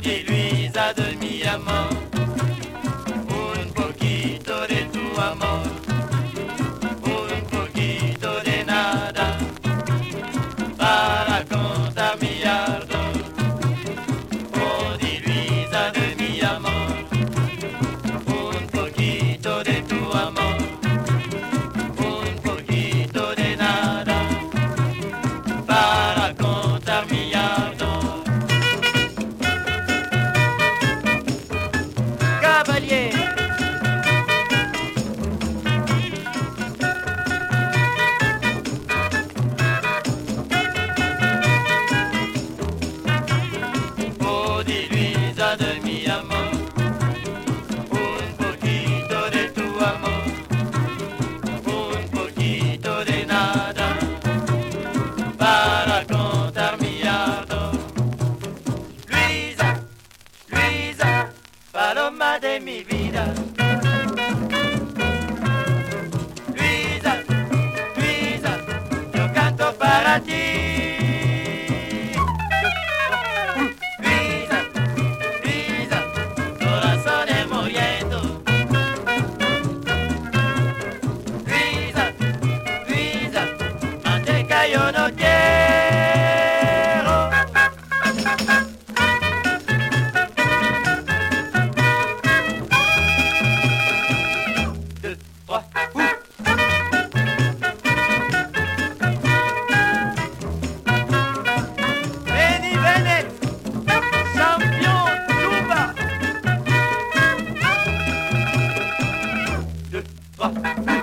di Luisa de mi amor, mi vida. Luisa, Luisa, yo canto para ti. 啊。